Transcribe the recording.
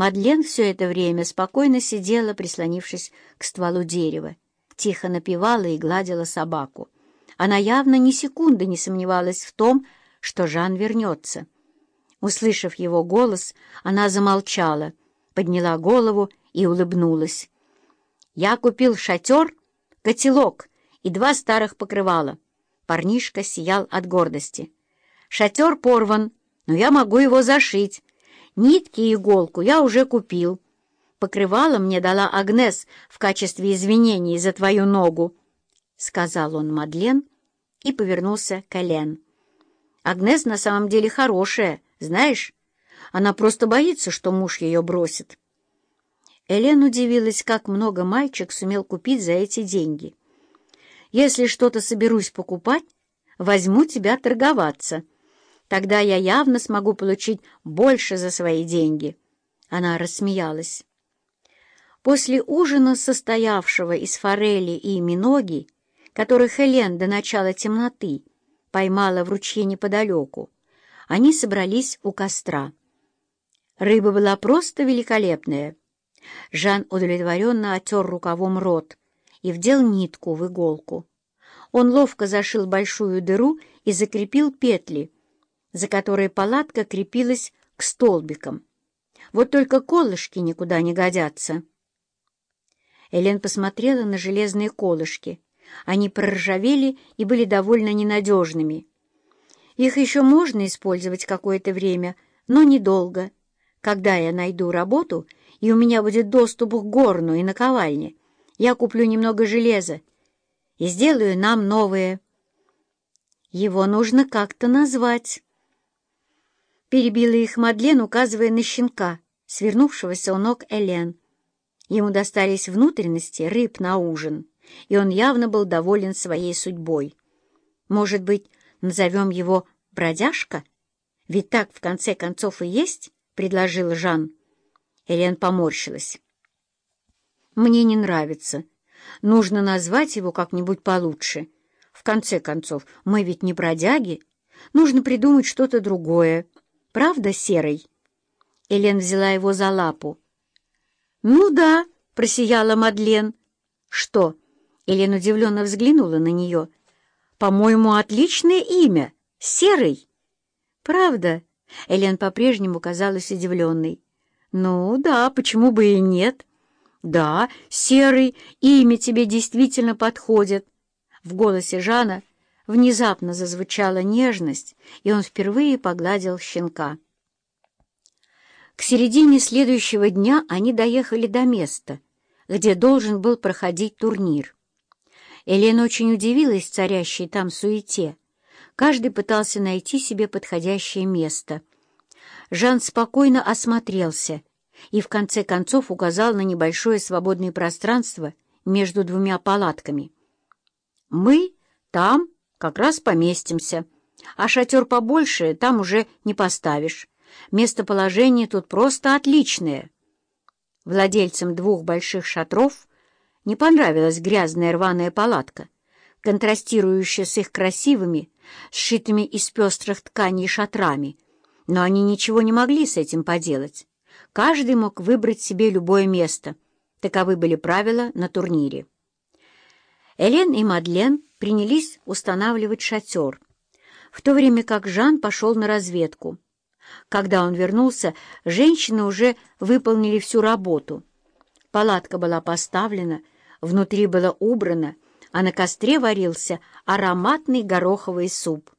Мадлен все это время спокойно сидела, прислонившись к стволу дерева, тихо напевала и гладила собаку. Она явно ни секунды не сомневалась в том, что Жан вернется. Услышав его голос, она замолчала, подняла голову и улыбнулась. «Я купил шатер, котелок и два старых покрывала». Парнишка сиял от гордости. «Шатер порван, но я могу его зашить. Нитки и иголку я уже купил. Покрывало мне дала Агнес в качестве извинений за твою ногу», — сказал он Мадлен и повернулся к Элен. «Агнес на самом деле хорошая, знаешь? Она просто боится, что муж ее бросит». Элен удивилась, как много мальчик сумел купить за эти деньги. «Если что-то соберусь покупать, возьму тебя торговаться». Тогда я явно смогу получить больше за свои деньги. Она рассмеялась. После ужина, состоявшего из форели и миноги, которых Хелен до начала темноты поймала в ручье неподалеку, они собрались у костра. Рыба была просто великолепная. Жан удовлетворенно отер рукавом рот и вдел нитку в иголку. Он ловко зашил большую дыру и закрепил петли, за которой палатка крепилась к столбикам. Вот только колышки никуда не годятся. Элен посмотрела на железные колышки. Они проржавели и были довольно ненадежными. Их еще можно использовать какое-то время, но недолго. Когда я найду работу, и у меня будет доступ к горну и наковальне, я куплю немного железа и сделаю нам новое. Его нужно как-то назвать. Перебила их Мадлен, указывая на щенка, свернувшегося у ног Элен. Ему достались внутренности рыб на ужин, и он явно был доволен своей судьбой. «Может быть, назовем его бродяжка? Ведь так, в конце концов, и есть?» — предложил Жан. Элен поморщилась. «Мне не нравится. Нужно назвать его как-нибудь получше. В конце концов, мы ведь не бродяги. Нужно придумать что-то другое». Правда, Серый?» Элен взяла его за лапу. «Ну да», — просияла Мадлен. «Что?» — Элен удивленно взглянула на нее. «По-моему, отличное имя. Серый». «Правда?» — Элен по-прежнему казалась удивленной. «Ну да, почему бы и нет?» «Да, Серый, имя тебе действительно подходит». В голосе Жана Внезапно зазвучала нежность, и он впервые погладил щенка. К середине следующего дня они доехали до места, где должен был проходить турнир. Элена очень удивилась царящей там суете. Каждый пытался найти себе подходящее место. Жан спокойно осмотрелся и в конце концов указал на небольшое свободное пространство между двумя палатками. «Мы там как раз поместимся. А шатер побольше там уже не поставишь. Местоположение тут просто отличное. Владельцам двух больших шатров не понравилась грязная рваная палатка, контрастирующая с их красивыми, сшитыми из пестрых тканей шатрами, но они ничего не могли с этим поделать. Каждый мог выбрать себе любое место. Таковы были правила на турнире. Элен и Мадлен принялись устанавливать шатер, в то время как Жан пошел на разведку. Когда он вернулся, женщины уже выполнили всю работу. Палатка была поставлена, внутри было убрано, а на костре варился ароматный гороховый суп.